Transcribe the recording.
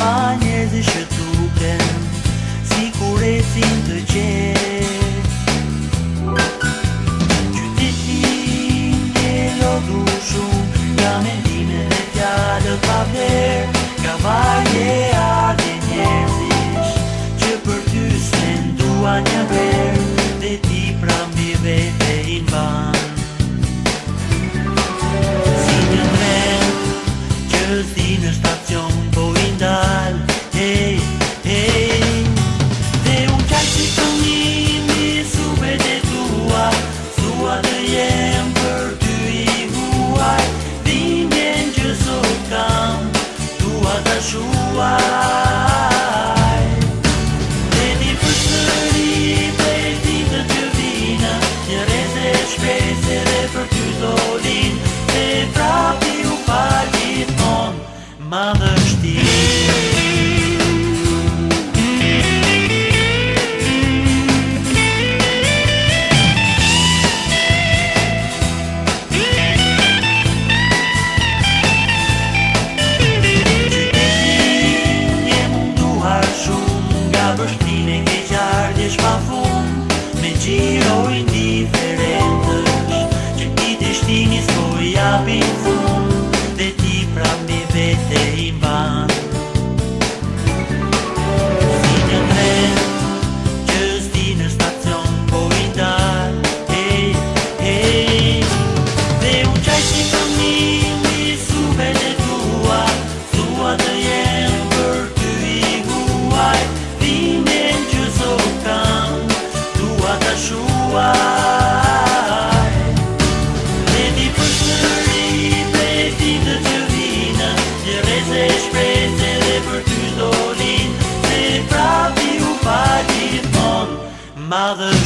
amanhece chorando. Gjithmon dolin